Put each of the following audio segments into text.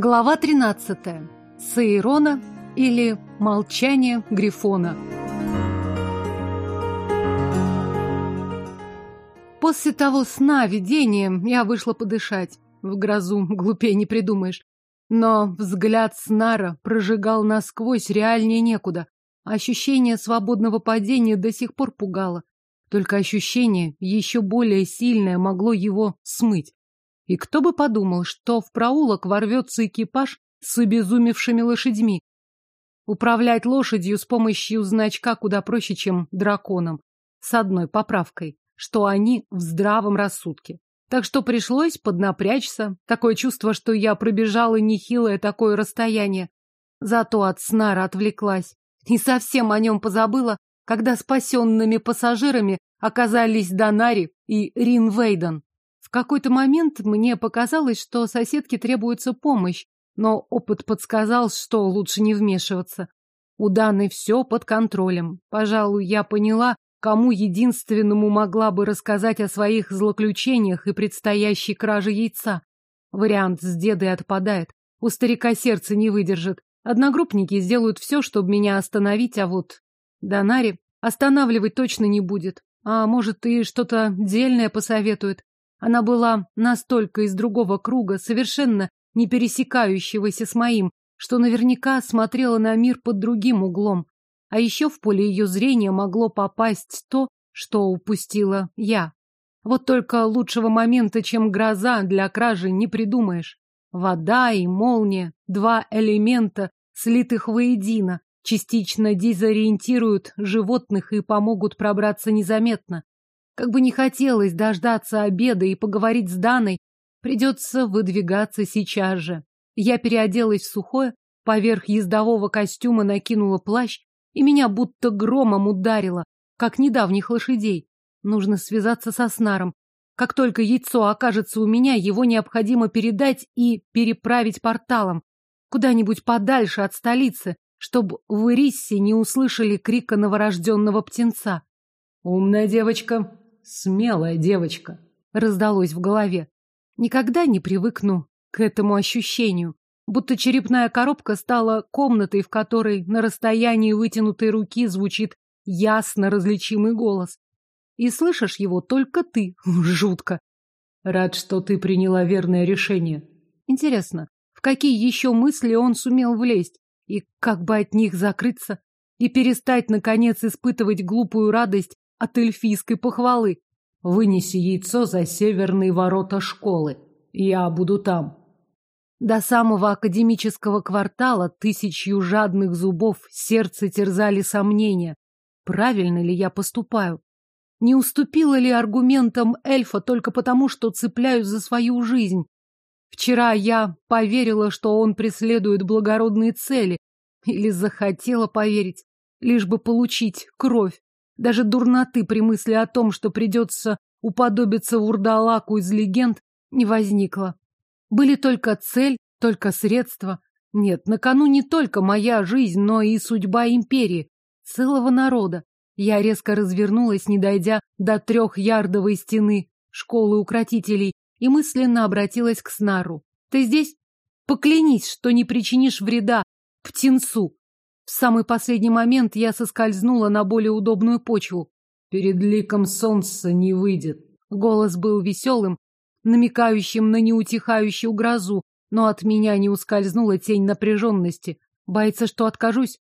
Глава 13. Саирона или Молчание Грифона. После того сна видения я вышла подышать. В грозу глупее не придумаешь. Но взгляд Снара прожигал насквозь реальнее некуда. Ощущение свободного падения до сих пор пугало. Только ощущение еще более сильное могло его смыть. И кто бы подумал, что в проулок ворвется экипаж с обезумевшими лошадьми. Управлять лошадью с помощью значка куда проще, чем драконом. С одной поправкой, что они в здравом рассудке. Так что пришлось поднапрячься. Такое чувство, что я пробежала нехилое такое расстояние. Зато от снара отвлеклась. И совсем о нем позабыла, когда спасенными пассажирами оказались Донари и Рин Вейден. В какой-то момент мне показалось, что соседке требуется помощь, но опыт подсказал, что лучше не вмешиваться. У Даны все под контролем. Пожалуй, я поняла, кому единственному могла бы рассказать о своих злоключениях и предстоящей краже яйца. Вариант с дедой отпадает. У старика сердце не выдержит. Одногруппники сделают все, чтобы меня остановить, а вот Донари останавливать точно не будет. А может, и что-то дельное посоветует. Она была настолько из другого круга, совершенно не пересекающегося с моим, что наверняка смотрела на мир под другим углом. А еще в поле ее зрения могло попасть то, что упустила я. Вот только лучшего момента, чем гроза, для кражи не придумаешь. Вода и молния — два элемента, слитых воедино, частично дезориентируют животных и помогут пробраться незаметно. Как бы не хотелось дождаться обеда и поговорить с Даной, придется выдвигаться сейчас же. Я переоделась в сухое, поверх ездового костюма накинула плащ, и меня будто громом ударило, как недавних лошадей. Нужно связаться со Снаром. Как только яйцо окажется у меня, его необходимо передать и переправить порталом. Куда-нибудь подальше от столицы, чтобы в Ириссе не услышали крика новорожденного птенца. «Умная девочка, Смелая девочка, раздалось в голове. Никогда не привыкну к этому ощущению, будто черепная коробка стала комнатой, в которой на расстоянии вытянутой руки звучит ясно различимый голос. И слышишь его только ты. Жутко. Рад, что ты приняла верное решение. Интересно, в какие еще мысли он сумел влезть? И как бы от них закрыться? И перестать, наконец, испытывать глупую радость от эльфийской похвалы. Вынеси яйцо за северные ворота школы. Я буду там. До самого академического квартала тысячью жадных зубов сердце терзали сомнения. Правильно ли я поступаю? Не уступила ли аргументам эльфа только потому, что цепляюсь за свою жизнь? Вчера я поверила, что он преследует благородные цели, или захотела поверить, лишь бы получить кровь. Даже дурноты при мысли о том, что придется уподобиться вурдалаку из легенд, не возникло. Были только цель, только средства. Нет, на кону не только моя жизнь, но и судьба империи, целого народа. Я резко развернулась, не дойдя до трехярдовой стены школы укротителей, и мысленно обратилась к Снару. «Ты здесь? Поклянись, что не причинишь вреда птенцу!» В самый последний момент я соскользнула на более удобную почву. Перед ликом солнца не выйдет. Голос был веселым, намекающим на неутихающую грозу, но от меня не ускользнула тень напряженности. Боится, что откажусь?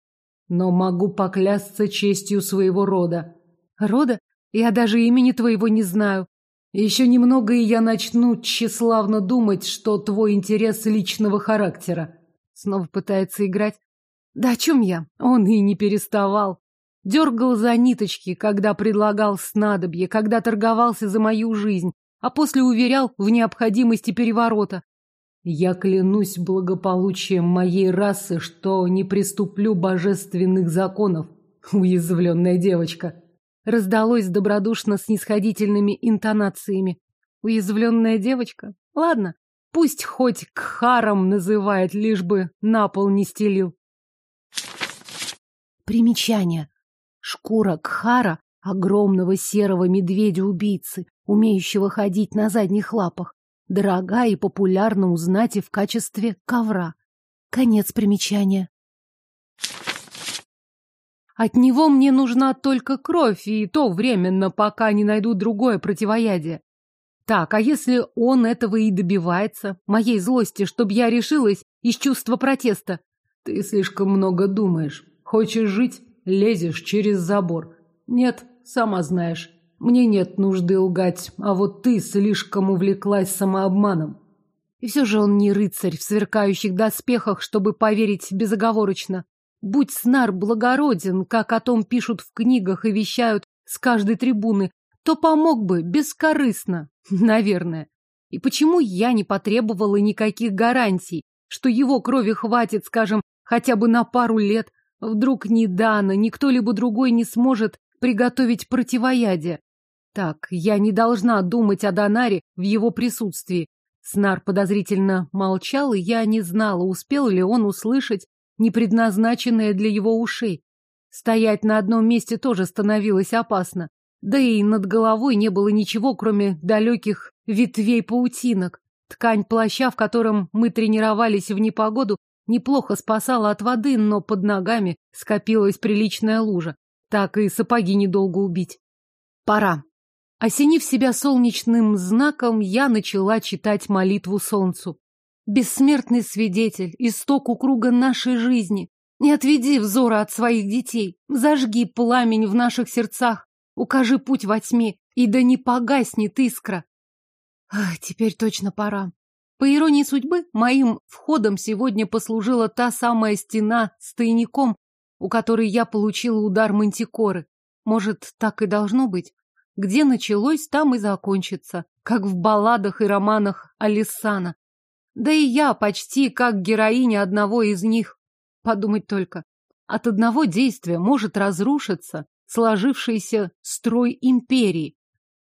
Но могу поклясться честью своего рода. Рода? Я даже имени твоего не знаю. Еще немного, и я начну тщеславно думать, что твой интерес личного характера. Снова пытается играть. Да о чем я? Он и не переставал. Дергал за ниточки, когда предлагал снадобье, когда торговался за мою жизнь, а после уверял в необходимости переворота. Я клянусь благополучием моей расы, что не приступлю божественных законов, уязвленная девочка. Раздалось добродушно с нисходительными интонациями. Уязвленная девочка? Ладно, пусть хоть кхаром называет, лишь бы на пол не стелил. Примечание. Шкура Кхара, огромного серого медведя-убийцы, умеющего ходить на задних лапах. дорога и популярна у знати в качестве ковра. Конец примечания. От него мне нужна только кровь, и то временно, пока не найду другое противоядие. Так, а если он этого и добивается, моей злости, чтобы я решилась из чувства протеста? Ты слишком много думаешь. Хочешь жить — лезешь через забор. Нет, сама знаешь, мне нет нужды лгать, а вот ты слишком увлеклась самообманом. И все же он не рыцарь в сверкающих доспехах, чтобы поверить безоговорочно. Будь Снар благороден, как о том пишут в книгах и вещают с каждой трибуны, то помог бы бескорыстно, наверное. И почему я не потребовала никаких гарантий, что его крови хватит, скажем, хотя бы на пару лет? Вдруг ни Дана, ни кто-либо другой не сможет приготовить противоядие. Так, я не должна думать о Донаре в его присутствии. Снар подозрительно молчал, и я не знала, успел ли он услышать не предназначенное для его ушей. Стоять на одном месте тоже становилось опасно. Да и над головой не было ничего, кроме далеких ветвей паутинок. Ткань плаща, в котором мы тренировались в непогоду, неплохо спасала от воды, но под ногами скопилась приличная лужа. Так и сапоги недолго убить. Пора. Осенив себя солнечным знаком, я начала читать молитву солнцу. Бессмертный свидетель, истоку круга нашей жизни. Не отведи взора от своих детей, зажги пламень в наших сердцах, укажи путь во тьме, и да не погаснет искра. Ах, теперь точно пора. По иронии судьбы, моим входом сегодня послужила та самая стена с тайником, у которой я получила удар мантикоры. Может, так и должно быть? Где началось, там и закончится, как в балладах и романах Алисана. Да и я почти как героиня одного из них. Подумать только. От одного действия может разрушиться сложившийся строй империи.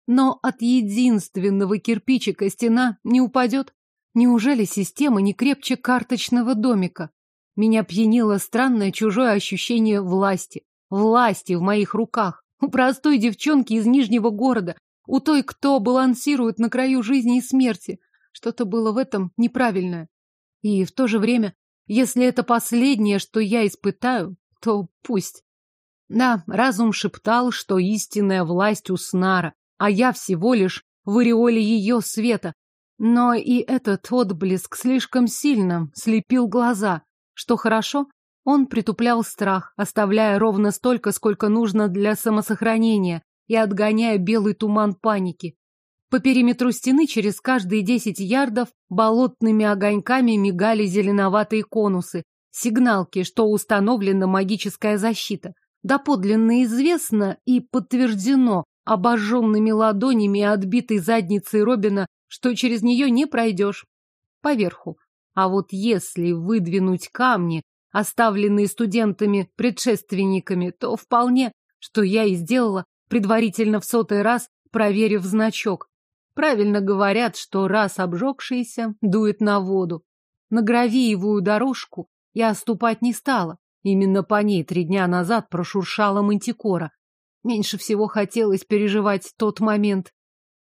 Но от единственного кирпичика стена не упадет. Неужели система не крепче карточного домика? Меня пьянило странное чужое ощущение власти. Власти в моих руках. У простой девчонки из Нижнего города. У той, кто балансирует на краю жизни и смерти. Что-то было в этом неправильное. И в то же время, если это последнее, что я испытаю, то пусть. Да, разум шептал, что истинная власть у Снара, а я всего лишь в ореоле ее света. Но и этот отблеск слишком сильно слепил глаза. Что хорошо, он притуплял страх, оставляя ровно столько, сколько нужно для самосохранения и отгоняя белый туман паники. По периметру стены через каждые десять ярдов болотными огоньками мигали зеленоватые конусы, сигналки, что установлена магическая защита. Доподлинно известно и подтверждено обожженными ладонями и отбитой задницей Робина, что через нее не пройдешь. Поверху. А вот если выдвинуть камни, оставленные студентами-предшественниками, то вполне, что я и сделала, предварительно в сотый раз проверив значок. Правильно говорят, что раз обжегшийся дует на воду. На гравиевую дорожку я ступать не стала. Именно по ней три дня назад прошуршала мантикора. Меньше всего хотелось переживать тот момент.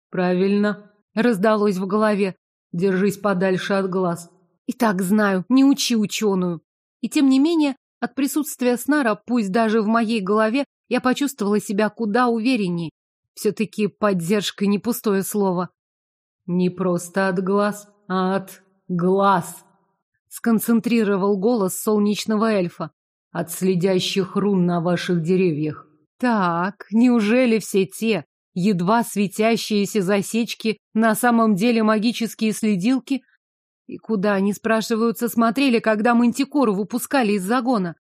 Правильно, раздалось в голове. Держись подальше от глаз. И так знаю, не учи ученую. И тем не менее, от присутствия снара, пусть даже в моей голове, я почувствовала себя куда увереннее. Все-таки поддержка не пустое слово. Не просто от глаз, а от глаз. Сконцентрировал голос солнечного эльфа. От следящих рун на ваших деревьях. Так, неужели все те, едва светящиеся засечки, на самом деле магические следилки? И куда, они, спрашиваются, смотрели, когда мантикору выпускали из загона?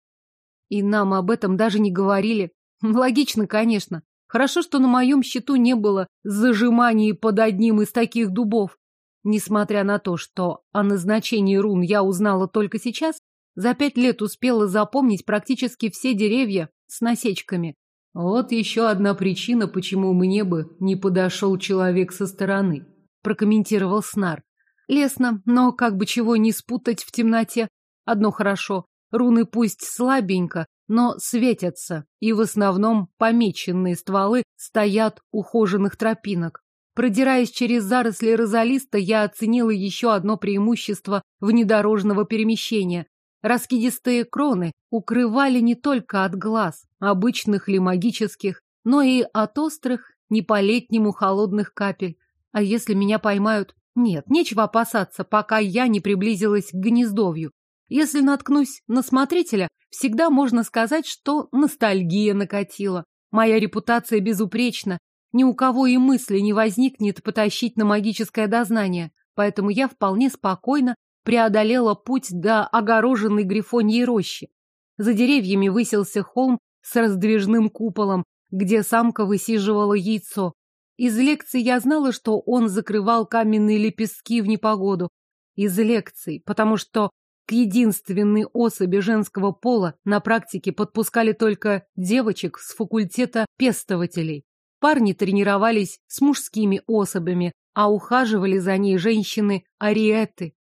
И нам об этом даже не говорили. Логично, конечно. Хорошо, что на моем счету не было зажиманий под одним из таких дубов. Несмотря на то, что о назначении рун я узнала только сейчас, за пять лет успела запомнить практически все деревья с насечками. Вот еще одна причина, почему мне бы не подошел человек со стороны, прокомментировал Снар. Лесно, но как бы чего не спутать в темноте. Одно хорошо, руны пусть слабенько, но светятся, и в основном помеченные стволы стоят ухоженных тропинок. Продираясь через заросли розалиста, я оценила еще одно преимущество внедорожного перемещения. Раскидистые кроны укрывали не только от глаз, обычных ли магических, но и от острых, не по-летнему холодных капель. А если меня поймают? Нет, нечего опасаться, пока я не приблизилась к гнездовью. Если наткнусь на смотрителя, всегда можно сказать, что ностальгия накатила. Моя репутация безупречна, ни у кого и мысли не возникнет потащить на магическое дознание, поэтому я вполне спокойно преодолела путь до огороженной грифоньей рощи. За деревьями высился холм с раздвижным куполом, где самка высиживала яйцо. Из лекций я знала, что он закрывал каменные лепестки в непогоду. Из лекций, потому что к единственной особи женского пола на практике подпускали только девочек с факультета пестователей. Парни тренировались с мужскими особями, а ухаживали за ней женщины-ариэты.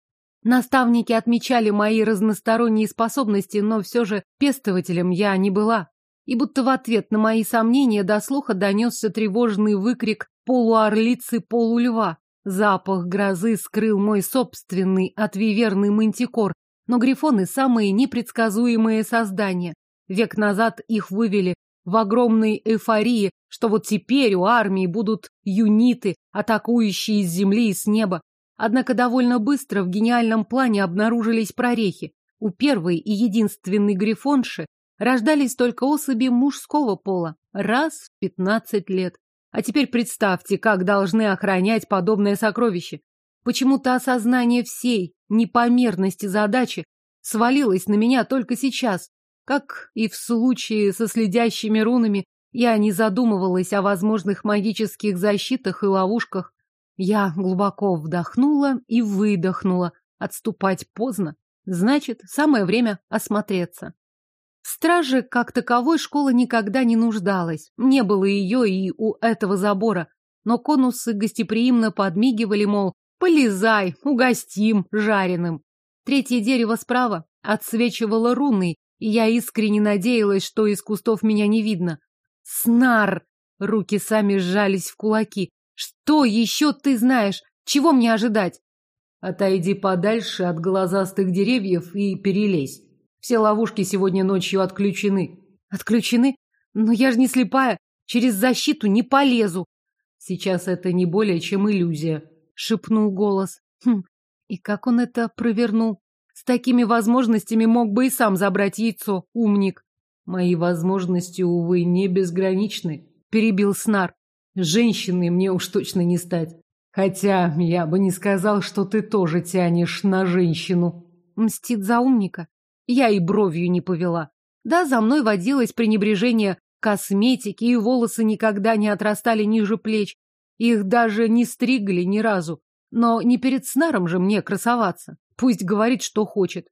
Наставники отмечали мои разносторонние способности, но все же пестователем я не была. И будто в ответ на мои сомнения до слуха донесся тревожный выкрик полуорлицы-полульва. Запах грозы скрыл мой собственный отвиверный мантикор, но грифоны самые непредсказуемые создания. Век назад их вывели в огромной эйфории, что вот теперь у армии будут юниты, атакующие с земли и с неба. Однако довольно быстро в гениальном плане обнаружились прорехи. У первой и единственной грифонши рождались только особи мужского пола, раз в пятнадцать лет. А теперь представьте, как должны охранять подобное сокровище. Почему-то осознание всей непомерности задачи свалилось на меня только сейчас, как и в случае со следящими рунами, я не задумывалась о возможных магических защитах и ловушках. Я глубоко вдохнула и выдохнула. Отступать поздно. Значит, самое время осмотреться. В страже, как таковой, школа никогда не нуждалась. Не было ее и у этого забора. Но конусы гостеприимно подмигивали, мол, полезай, угостим жареным. Третье дерево справа отсвечивало руной, и я искренне надеялась, что из кустов меня не видно. Снар! Руки сами сжались в кулаки. Что еще ты знаешь? Чего мне ожидать? Отойди подальше от глазастых деревьев и перелезь. Все ловушки сегодня ночью отключены. Отключены? Но я же не слепая. Через защиту не полезу. Сейчас это не более чем иллюзия, шепнул голос. Хм, и как он это провернул? С такими возможностями мог бы и сам забрать яйцо, умник. Мои возможности, увы, не безграничны, перебил Снар. Женщиной мне уж точно не стать. Хотя я бы не сказал, что ты тоже тянешь на женщину. Мстит за умника. Я и бровью не повела. Да, за мной водилось пренебрежение косметики, и волосы никогда не отрастали ниже плеч. Их даже не стригли ни разу. Но не перед Снаром же мне красоваться. Пусть говорит, что хочет.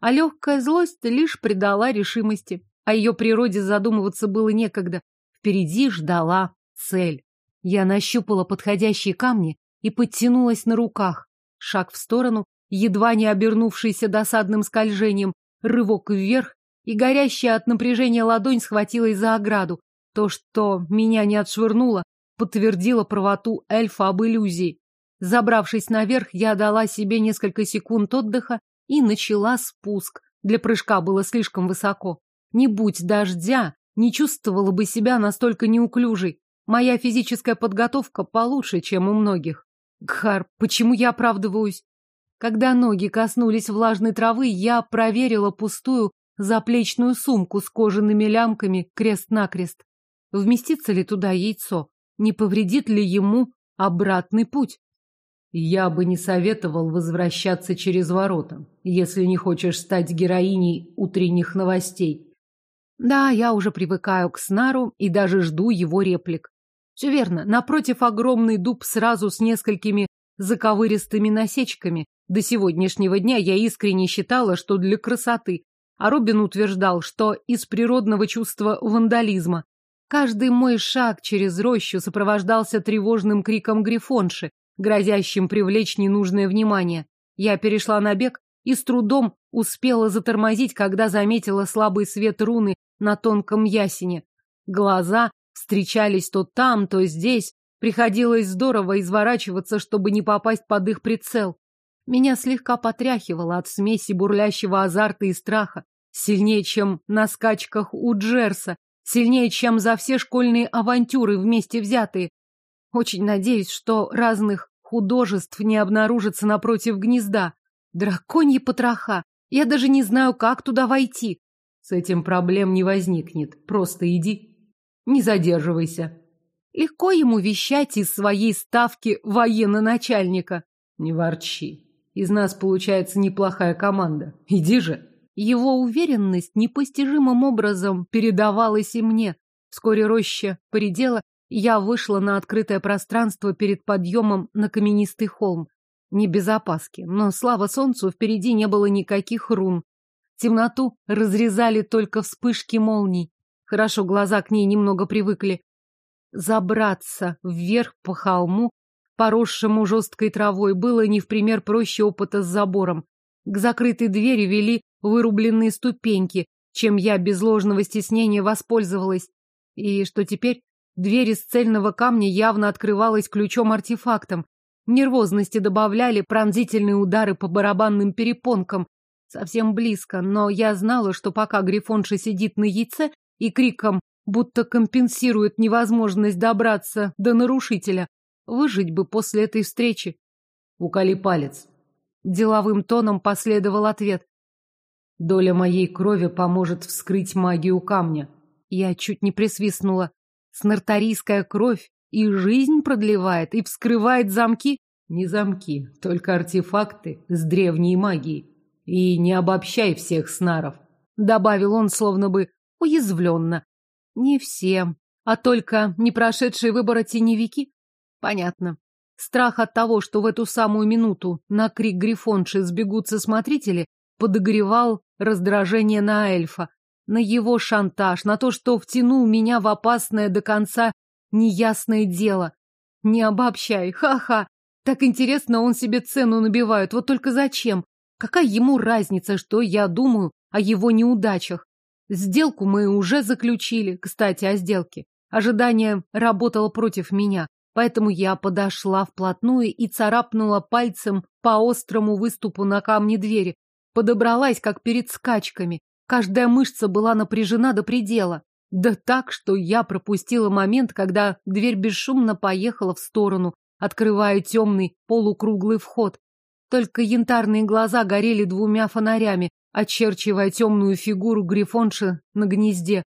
А легкая злость лишь придала решимости. О ее природе задумываться было некогда. Впереди ждала цель. Я нащупала подходящие камни и подтянулась на руках. Шаг в сторону, едва не обернувшийся досадным скольжением, рывок вверх, и горящая от напряжения ладонь схватилась за ограду. То, что меня не отшвырнуло, подтвердило правоту эльфа об иллюзии. Забравшись наверх, я дала себе несколько секунд отдыха и начала спуск. Для прыжка было слишком высоко. Не будь дождя, не чувствовала бы себя настолько неуклюжей. Моя физическая подготовка получше, чем у многих. Гхар, почему я оправдываюсь? Когда ноги коснулись влажной травы, я проверила пустую заплечную сумку с кожаными лямками крест-накрест. Вместится ли туда яйцо? Не повредит ли ему обратный путь? Я бы не советовал возвращаться через ворота, если не хочешь стать героиней утренних новостей. Да, я уже привыкаю к Снару и даже жду его реплик. Все верно, напротив огромный дуб сразу с несколькими заковыристыми насечками. До сегодняшнего дня я искренне считала, что для красоты, а Робин утверждал, что из природного чувства вандализма. Каждый мой шаг через рощу сопровождался тревожным криком грифонши, грозящим привлечь ненужное внимание. Я перешла на бег и с трудом успела затормозить, когда заметила слабый свет руны на тонком ясене. Глаза встречались то там, то здесь, Приходилось здорово изворачиваться, чтобы не попасть под их прицел. Меня слегка потряхивало от смеси бурлящего азарта и страха. Сильнее, чем на скачках у Джерса. Сильнее, чем за все школьные авантюры вместе взятые. Очень надеюсь, что разных художеств не обнаружится напротив гнезда. Драконьи потроха. Я даже не знаю, как туда войти. С этим проблем не возникнет. Просто иди. Не задерживайся. Легко ему вещать из своей ставки военно-начальника. Не ворчи. Из нас получается неплохая команда. Иди же. Его уверенность непостижимым образом передавалась и мне. Вскоре роща поредела, и я вышла на открытое пространство перед подъемом на каменистый холм. Не без опаски, но, слава солнцу, впереди не было никаких рун. Темноту разрезали только вспышки молний. Хорошо, глаза к ней немного привыкли. Забраться вверх по холму поросшему жесткой травой, было не в пример проще опыта с забором. К закрытой двери вели вырубленные ступеньки, чем я без ложного стеснения воспользовалась. И что теперь? Дверь из цельного камня явно открывалась ключом-артефактом. Нервозности добавляли пронзительные удары по барабанным перепонкам. Совсем близко, но я знала, что пока Грифонша сидит на яйце и криком будто компенсирует невозможность добраться до нарушителя, Выжить бы после этой встречи. Уколи палец. Деловым тоном последовал ответ. Доля моей крови поможет вскрыть магию камня. Я чуть не присвистнула. Снартарийская кровь и жизнь продлевает, и вскрывает замки. Не замки, только артефакты с древней магией. И не обобщай всех снаров. Добавил он, словно бы уязвленно. Не всем, а только не прошедшие выборы теневики. Понятно. Страх от того, что в эту самую минуту на крик Грифонши сбегутся смотрители, подогревал раздражение на эльфа, на его шантаж, на то, что втянул меня в опасное до конца неясное дело. Не обобщай, ха-ха. Так интересно, он себе цену набивает, вот только зачем? Какая ему разница, что я думаю о его неудачах? Сделку мы уже заключили, кстати, о сделке. Ожидание работало против меня. Поэтому я подошла вплотную и царапнула пальцем по острому выступу на камне двери. Подобралась, как перед скачками. Каждая мышца была напряжена до предела. Да так, что я пропустила момент, когда дверь бесшумно поехала в сторону, открывая темный полукруглый вход. Только янтарные глаза горели двумя фонарями, очерчивая темную фигуру грифонши на гнезде.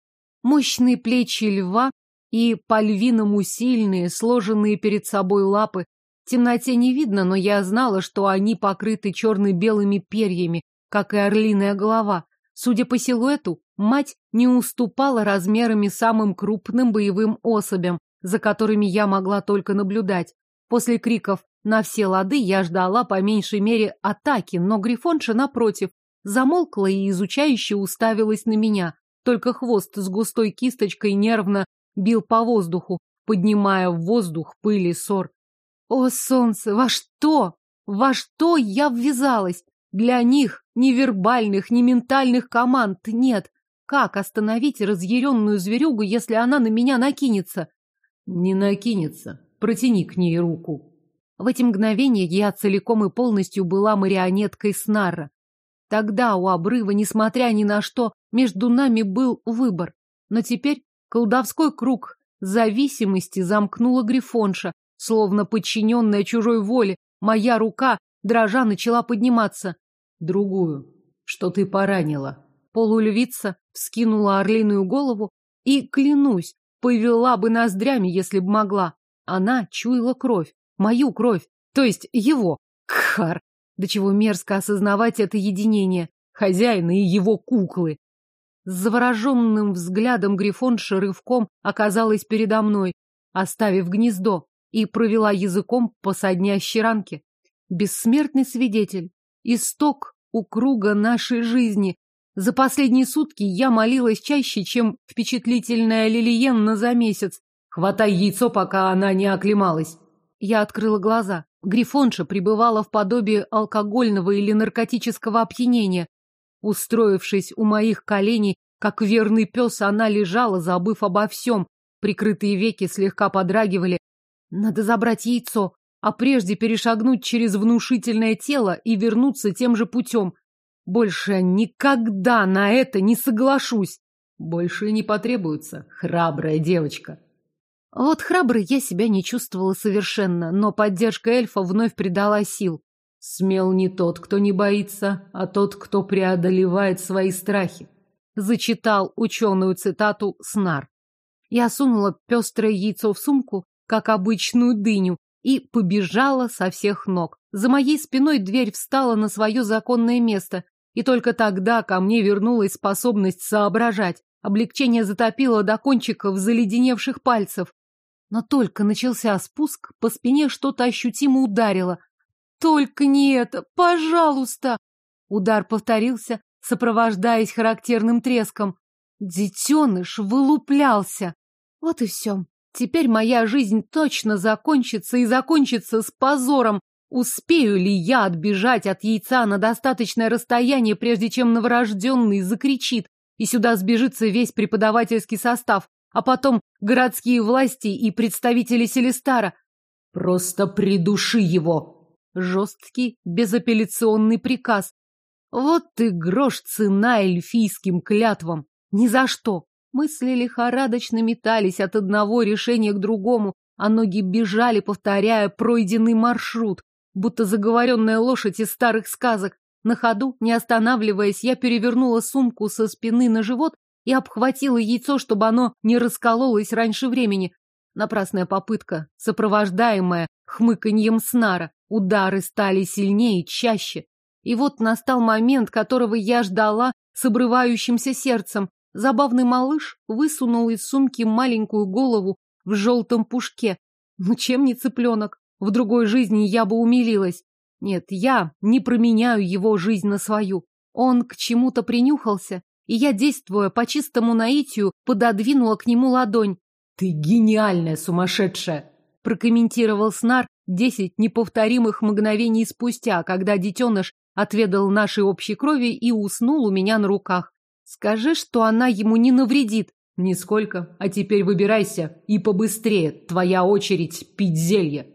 Мощные плечи льва и по-львиному сильные, сложенные перед собой лапы. В темноте не видно, но я знала, что они покрыты черно-белыми перьями, как и орлиная голова. Судя по силуэту, мать не уступала размерами самым крупным боевым особям, за которыми я могла только наблюдать. После криков на все лады я ждала по меньшей мере атаки, но Грифонша, напротив, замолкла и изучающе уставилась на меня. Только хвост с густой кисточкой нервно бил по воздуху, поднимая в воздух пыль и ссор. О, солнце, во что? Во что я ввязалась? Для них ни вербальных, ни ментальных команд нет. Как остановить разъяренную зверюгу, если она на меня накинется? Не накинется. Протяни к ней руку. В эти мгновения я целиком и полностью была марионеткой Снарра. Тогда у обрыва, несмотря ни на что, между нами был выбор. Но теперь Колдовской круг зависимости замкнула Грифонша, словно подчиненная чужой воле. Моя рука, дрожа, начала подниматься. Другую, что ты поранила. Полульвица вскинула орлиную голову и, клянусь, повела бы ноздрями, если б могла. Она чуяла кровь, мою кровь, то есть его. Кхар! До чего мерзко осознавать это единение. Хозяина и его куклы. С завороженным взглядом Грифонша рывком оказалась передо мной, оставив гнездо, и провела языком по соднящей ранке. Бессмертный свидетель, исток у круга нашей жизни. За последние сутки я молилась чаще, чем впечатлительная Лилиенна за месяц. Хватай яйцо, пока она не оклемалась. Я открыла глаза. Грифонша пребывала в подобии алкогольного или наркотического опьянения. Устроившись у моих коленей, как верный пес, она лежала, забыв обо всем. Прикрытые веки слегка подрагивали. Надо забрать яйцо, а прежде перешагнуть через внушительное тело и вернуться тем же путем. Больше никогда на это не соглашусь. Больше не потребуется, храбрая девочка. Вот храброй я себя не чувствовала совершенно, но поддержка эльфа вновь придала сил. Смел не тот, кто не боится, а тот, кто преодолевает свои страхи. Зачитал ученую цитату Снар. Я сунула пестрое яйцо в сумку, как обычную дыню, и побежала со всех ног. За моей спиной дверь встала на свое законное место, и только тогда ко мне вернулась способность соображать. Облегчение затопило до кончиков заледеневших пальцев. Но только начался спуск, по спине что-то ощутимо ударило. Только не это, пожалуйста! Удар повторился, сопровождаясь характерным треском. Детеныш вылуплялся. Вот и все. Теперь моя жизнь точно закончится и закончится с позором. Успею ли я отбежать от яйца на достаточное расстояние, прежде чем новорожденный закричит, и сюда сбежится весь преподавательский состав? А потом городские власти и представители Селестара. Просто придуши его. Жесткий, безапелляционный приказ. Вот ты грош цена эльфийским клятвам. Ни за что. Мысли лихорадочно метались от одного решения к другому, а ноги бежали, повторяя пройденный маршрут, будто заговоренная лошадь из старых сказок. На ходу, не останавливаясь, я перевернула сумку со спины на живот и обхватила яйцо, чтобы оно не раскололось раньше времени. Напрасная попытка, сопровождаемая хмыканьем снара. Удары стали сильнее и чаще. И вот настал момент, которого я ждала с обрывающимся сердцем. Забавный малыш высунул из сумки маленькую голову в желтом пушке. Ну чем не цыпленок? В другой жизни я бы умилилась. Нет, я не променяю его жизнь на свою. Он к чему-то принюхался и я, действуя по чистому наитию, пододвинула к нему ладонь. «Ты гениальная сумасшедшая!» прокомментировал Снар десять неповторимых мгновений спустя, когда детеныш отведал нашей общей крови и уснул у меня на руках. «Скажи, что она ему не навредит». «Нисколько. А теперь выбирайся и побыстрее. Твоя очередь пить зелье».